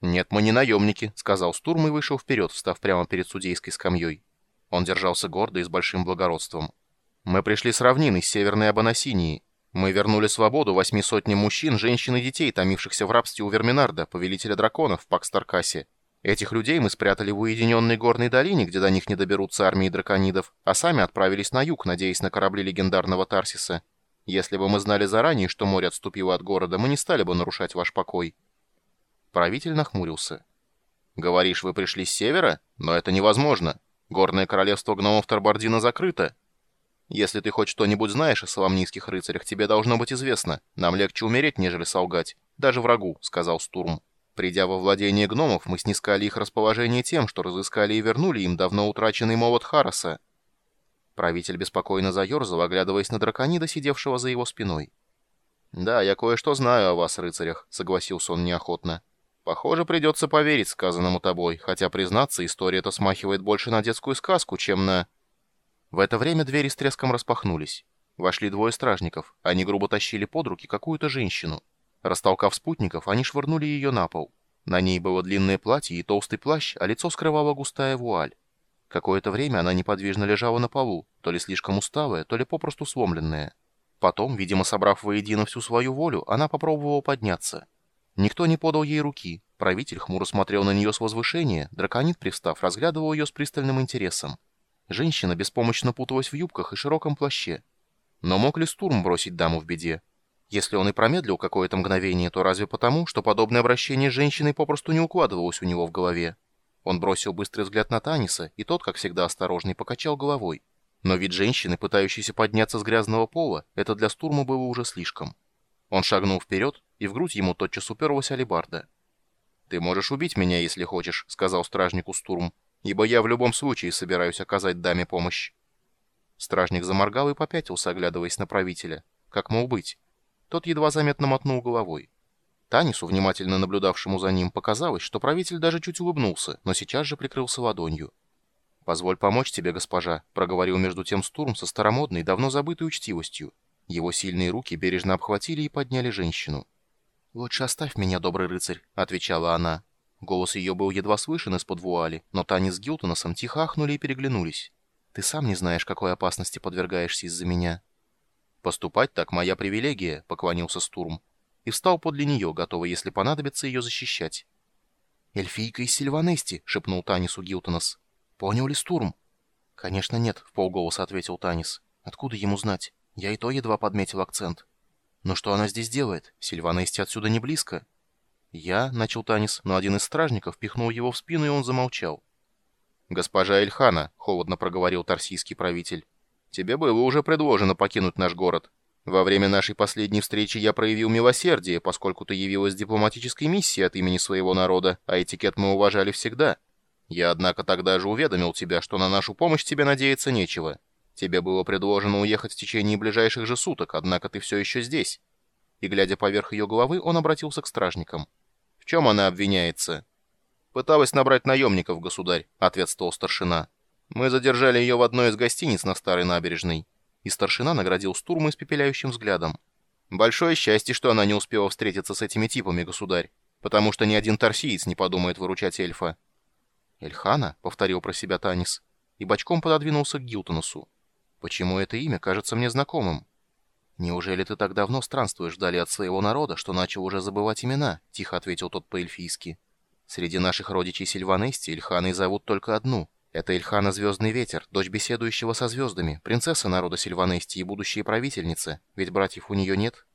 «Нет, мы не наемники», — сказал Стурм и вышел вперед, встав прямо перед судейской скамьей. Он держался гордо и с большим благородством. «Мы пришли с равнины, с северной Абанасинии. Мы вернули свободу восьми сотням мужчин, женщин и детей, томившихся в рабстве у Верминарда, повелителя драконов, в Пакстаркасе. Этих людей мы спрятали в уединенной горной долине, где до них не доберутся армии драконидов, а сами отправились на юг, надеясь на корабли легендарного Тарсиса. Если бы мы знали заранее, что море отступило от города, мы не стали бы нарушать ваш покой». Правитель нахмурился. «Говоришь, вы пришли с севера? Но это невозможно. Горное королевство гномов Тарбардина закрыто. Если ты хоть что-нибудь знаешь о соломнийских рыцарях, тебе должно быть известно. Нам легче умереть, нежели солгать. Даже врагу», — сказал Стурм. «Придя во владение гномов, мы снискали их расположение тем, что разыскали и вернули им давно утраченный молот Хараса». Правитель беспокойно заерзал, оглядываясь на драконида, сидевшего за его спиной. «Да, я кое-что знаю о вас, рыцарях», — согласился он неохотно. Похоже, придется поверить сказанному тобой, хотя, признаться, история эта смахивает больше на детскую сказку, чем на... В это время двери с треском распахнулись. Вошли двое стражников. Они грубо тащили под руки какую-то женщину. Растолкав спутников, они швырнули ее на пол. На ней было длинное платье и толстый плащ, а лицо скрывала густая вуаль. Какое-то время она неподвижно лежала на полу, то ли слишком усталая, то ли попросту сломленная. Потом, видимо, собрав воедино всю свою волю, она попробовала подняться. Никто не подал ей руки. Правитель хмуро смотрел на нее с возвышения, драконит, привстав, разглядывал ее с пристальным интересом. Женщина беспомощно путалась в юбках и широком плаще. Но мог ли Стурм бросить даму в беде? Если он и промедлил какое-то мгновение, то разве потому, что подобное обращение с женщиной попросту не укладывалось у него в голове? Он бросил быстрый взгляд на Таниса, и тот, как всегда осторожный, покачал головой. Но вид женщины, пытающейся подняться с грязного пола, это для Стурма было уже слишком. Он шагнул вперед, и в грудь ему тотчас уперлась алебарда. «Ты можешь убить меня, если хочешь», — сказал стражнику Стурм, «ибо я в любом случае собираюсь оказать даме помощь». Стражник заморгал и попятился, оглядываясь на правителя. Как мол быть? Тот едва заметно мотнул головой. Танису, внимательно наблюдавшему за ним, показалось, что правитель даже чуть улыбнулся, но сейчас же прикрылся ладонью. «Позволь помочь тебе, госпожа», — проговорил между тем Стурм со старомодной, давно забытой учтивостью. Его сильные руки бережно обхватили и подняли женщину. «Лучше оставь меня, добрый рыцарь», — отвечала она. Голос ее был едва слышен из-под вуали, но Таня с Гилтоносом тихо ахнули и переглянулись. «Ты сам не знаешь, какой опасности подвергаешься из-за меня». «Поступать так моя привилегия», — поклонился Стурм. И встал подле нее, готовый, если понадобится, ее защищать. «Эльфийка из Сильванести», — шепнул Танису Гилтонос. «Понял ли Стурм?» «Конечно нет», — в полголоса ответил Танис. «Откуда ему знать?» Я и то едва подметил акцент. Но что она здесь делает? Сильвана Исти отсюда не близко. Я, — начал Танис, но один из стражников пихнул его в спину, и он замолчал. «Госпожа Эльхана», — холодно проговорил тарсийский правитель, — «тебе было уже предложено покинуть наш город. Во время нашей последней встречи я проявил милосердие, поскольку ты явилась дипломатической миссией от имени своего народа, а этикет мы уважали всегда. Я, однако, тогда же уведомил тебя, что на нашу помощь тебе надеяться нечего. Тебе было предложено уехать в течение ближайших же суток, однако ты все еще здесь». И, глядя поверх ее головы, он обратился к стражникам. «В чем она обвиняется?» «Пыталась набрать наемников, государь», — ответствовал старшина. «Мы задержали ее в одной из гостиниц на Старой набережной». И старшина наградил Стурма испепеляющим взглядом. «Большое счастье, что она не успела встретиться с этими типами, государь, потому что ни один торсиец не подумает выручать эльфа». «Эльхана?» — повторил про себя Танис, и бочком пододвинулся к Гилтонусу. Почему это имя кажется мне знакомым? Неужели ты так давно странствуешь вдали от своего народа, что начал уже забывать имена? Тихо ответил тот по-эльфийски. Среди наших родичей Сильванести Ильханой зовут только одну. Это Ильхана Звездный Ветер, дочь беседующего со звездами, принцесса народа Сильванести и будущая правительница, ведь братьев у нее нет.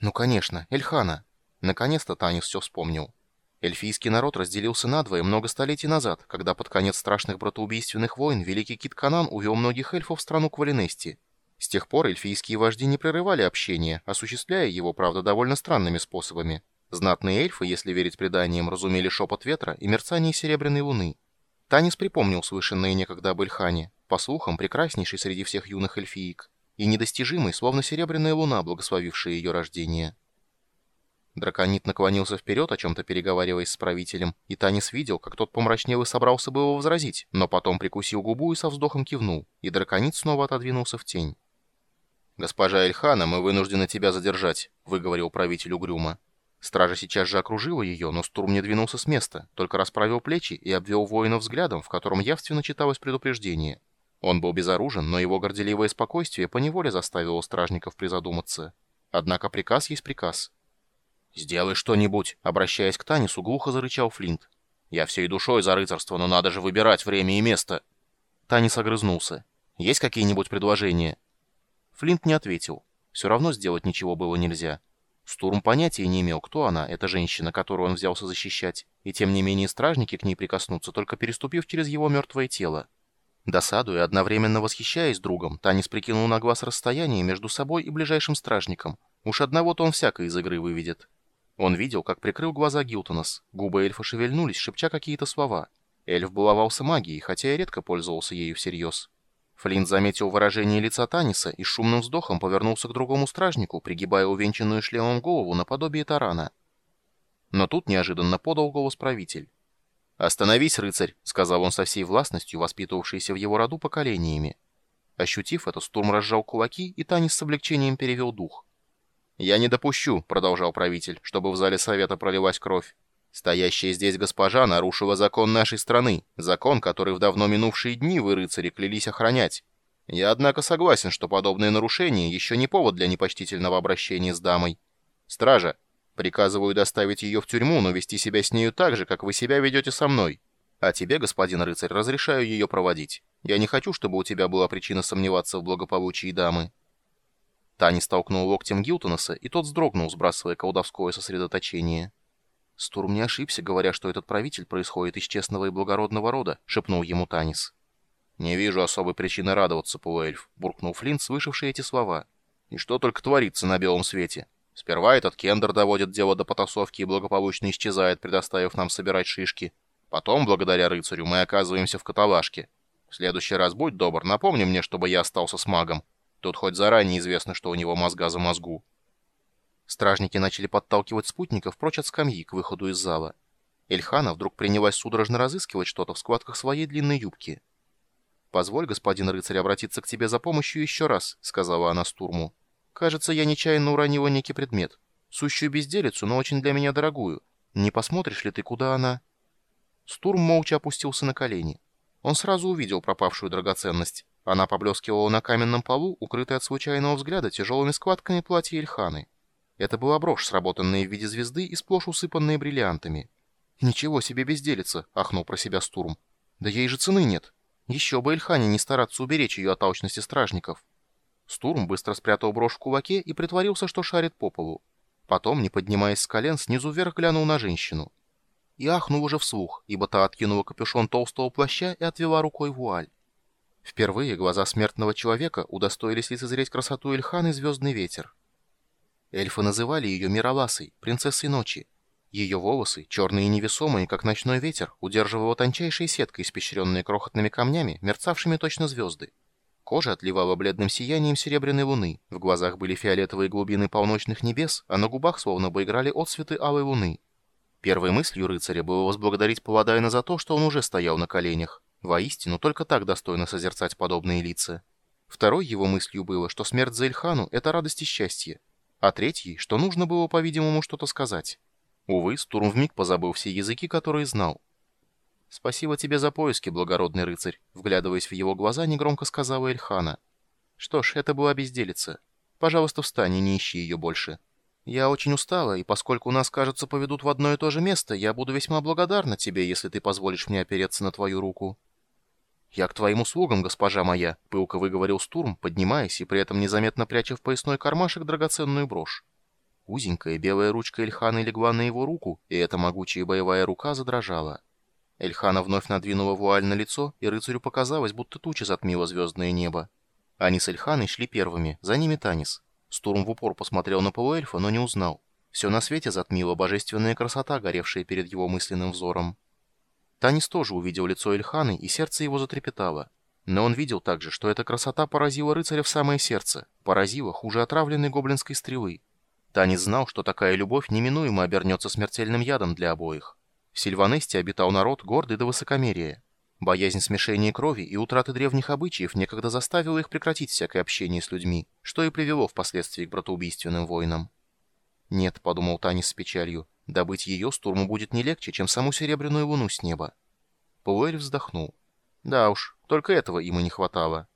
Ну, конечно, Эльхана. Наконец-то Танис все вспомнил. Эльфийский народ разделился надвое много столетий назад, когда под конец страшных братоубийственных войн великий Кит Канан увел многих эльфов в страну Квалинести. С тех пор эльфийские вожди не прерывали общение, осуществляя его, правда, довольно странными способами. Знатные эльфы, если верить преданиям, разумели шепот ветра и мерцание серебряной луны. Танис припомнил слышанное некогда об Эльхане, по слухам, прекраснейший среди всех юных эльфиек, и недостижимый, словно серебряная луна, благословившая ее рождение. Драконит наклонился вперед, о чем-то переговариваясь с правителем, и Танис видел, как тот помрачнел и собрался было возразить, но потом прикусил губу и со вздохом кивнул, и драконит снова отодвинулся в тень. «Госпожа Эльхана, мы вынуждены тебя задержать», — выговорил правитель угрюмо. Стража сейчас же окружила ее, но Стурм не двинулся с места, только расправил плечи и обвел воина взглядом, в котором явственно читалось предупреждение. Он был безоружен, но его горделивое спокойствие поневоле заставило стражников призадуматься. Однако приказ есть приказ. «Сделай что-нибудь», — обращаясь к Танису, глухо зарычал Флинт. «Я всей душой за рыцарство, но надо же выбирать время и место». Танис огрызнулся. «Есть какие-нибудь предложения?» Флинт не ответил. Все равно сделать ничего было нельзя. Стурм понятия не имел, кто она, эта женщина, которую он взялся защищать, и тем не менее стражники к ней прикоснутся, только переступив через его мертвое тело. Досадуя одновременно восхищаясь другом, Танис прикинул на глаз расстояние между собой и ближайшим стражником. Уж одного-то он всяко из игры выведет. Он видел, как прикрыл глаза Гилтонос. Губы эльфа шевельнулись, шепча какие-то слова. Эльф баловался магией, хотя и редко пользовался ею всерьез. Флинт заметил выражение лица Таниса и шумным вздохом повернулся к другому стражнику, пригибая увенчанную шлемом голову наподобие тарана. Но тут неожиданно подал голос правитель. «Остановись, рыцарь», — сказал он со всей властностью, воспитывавшейся в его роду поколениями. Ощутив это, Стурм разжал кулаки, и Танис с облегчением перевел дух. «Я не допущу», — продолжал правитель, — «чтобы в зале совета пролилась кровь. Стоящая здесь госпожа нарушила закон нашей страны, закон, который в давно минувшие дни вы, рыцари, клялись охранять. Я, однако, согласен, что подобное нарушение еще не повод для непочтительного обращения с дамой. Стража, приказываю доставить ее в тюрьму, но вести себя с нею так же, как вы себя ведете со мной. А тебе, господин рыцарь, разрешаю ее проводить. Я не хочу, чтобы у тебя была причина сомневаться в благополучии дамы». Тани столкнул локтем Гилтонаса, и тот вздрогнул, сбрасывая колдовское сосредоточение. «Стурм не ошибся, говоря, что этот правитель происходит из честного и благородного рода», — шепнул ему Танис. «Не вижу особой причины радоваться, полуэльф», — буркнул Флинт, слышавший эти слова. «И что только творится на белом свете? Сперва этот Кендер доводит дело до потасовки и благополучно исчезает, предоставив нам собирать шишки. Потом, благодаря рыцарю, мы оказываемся в каталажке. В следующий раз будь добр, напомни мне, чтобы я остался с магом. Тут хоть заранее известно, что у него мозга за мозгу». Стражники начали подталкивать спутников прочь от скамьи к выходу из зала. Эльхана вдруг принялась судорожно разыскивать что-то в складках своей длинной юбки. «Позволь, господин рыцарь, обратиться к тебе за помощью еще раз», — сказала она Стурму. «Кажется, я нечаянно уронила некий предмет. Сущую безделицу, но очень для меня дорогую. Не посмотришь ли ты, куда она?» Стурм молча опустился на колени. Он сразу увидел пропавшую драгоценность. Она поблескивала на каменном полу, укрытая от случайного взгляда тяжелыми складками платья Эльханы. Это была брошь, сработанная в виде звезды и сплошь усыпанная бриллиантами. «Ничего себе безделица!» — ахнул про себя Стурм. «Да ей же цены нет. Еще бы Эльхане не стараться уберечь ее от алчности стражников». Стурм быстро спрятал брошь в кулаке и притворился, что шарит по полу. Потом, не поднимаясь с колен, снизу вверх глянул на женщину. И ахнул уже вслух, ибо та откинула капюшон толстого плаща и отвела рукой вуаль. Впервые глаза смертного человека удостоились лицезреть красоту Эльханы и звездный ветер. Эльфы называли ее Мираласой, принцессой ночи. Ее волосы, черные и невесомые, как ночной ветер, удерживала тончайшая сетка, испещренная крохотными камнями, мерцавшими точно звезды. Кожа отливала бледным сиянием серебряной луны, в глазах были фиолетовые глубины полночных небес, а на губах словно бы играли отцветы алой луны. Первой мыслью рыцаря было возблагодарить Паладайна за то, что он уже стоял на коленях. Воистину, только так достойно созерцать подобные лица. Второй его мыслью было, что смерть за Эльхану — это радость и счастье а третий, что нужно было, по-видимому, что-то сказать. Увы, Стурм вмиг позабыл все языки, которые знал. «Спасибо тебе за поиски, благородный рыцарь», — вглядываясь в его глаза, негромко сказала Эльхана. «Что ж, это была безделица. Пожалуйста, встань и не ищи ее больше. Я очень устала, и поскольку нас, кажется, поведут в одно и то же место, я буду весьма благодарна тебе, если ты позволишь мне опереться на твою руку». «Я к твоим услугам, госпожа моя», — пылко выговорил Стурм, поднимаясь и при этом незаметно пряча в поясной кармашек драгоценную брошь. Узенькая белая ручка Эльханы легла на его руку, и эта могучая боевая рука задрожала. Эльхана вновь надвинула вуаль на лицо, и рыцарю показалось, будто туча затмила звездное небо. Они с Эльханой шли первыми, за ними Танис. Стурм в упор посмотрел на полуэльфа, но не узнал. Все на свете затмила божественная красота, горевшая перед его мысленным взором. Танис тоже увидел лицо Эльханы, и сердце его затрепетало. Но он видел также, что эта красота поразила рыцаря в самое сердце, поразила хуже отравленной гоблинской стрелы. Танис знал, что такая любовь неминуемо обернется смертельным ядом для обоих. В Сильванесте обитал народ гордый до высокомерия. Боязнь смешения крови и утраты древних обычаев некогда заставила их прекратить всякое общение с людьми, что и привело впоследствии к братоубийственным войнам. «Нет», — подумал Танис с печалью, — «добыть ее Стурму будет не легче, чем саму серебряную луну с неба». Пауэль вздохнул. «Да уж, только этого им и не хватало».